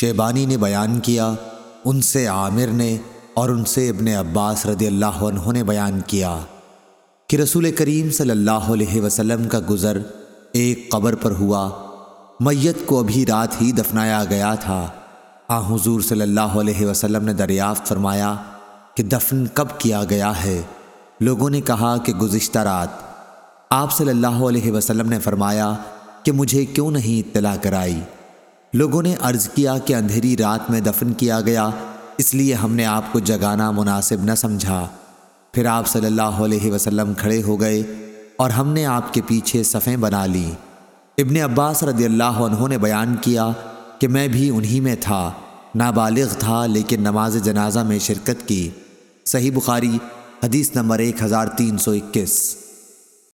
شیبانی نے بیان کیا، ان سے عامر نے اور ان سے ابن عباس رضی اللہ عنہ نے بیان کیا کہ رسول کریم صلی اللہ علیہ وسلم کا گزر ایک قبر پر ہوا۔ میت کو ابھی رات ہی دفنایا گیا تھا۔ آ حضور صلی اللہ علیہ وسلم نے دریافت فرمایا کہ دفن کب کیا گیا ہے۔ لوگوں نے کہا کہ گزشتہ رات۔ آپ صلی اللہ علیہ وسلم نے فرمایا کہ مجھے کیوں نہیں اطلاع کرائی؟ لوگوں نے عرض کیا کہ اندھیری رات میں دفن کیا گیا، اس لیے ہم نے آپ کو جگانا مناسب نہ سمجھا۔ پھر آپ صلی اللہ علیہ وسلم کھڑے ہو گئے اور ہم نے آپ کے پیچھے صفیں بنا لی۔ ابن عباس رضی اللہ عنہ نے بیان کیا کہ میں بھی انہی میں تھا، نابالغ تھا لیکن نماز جنازہ میں شرکت کی۔ صحیح بخاری، حدیث نمبر ایک ہزار تین سو اکیس۔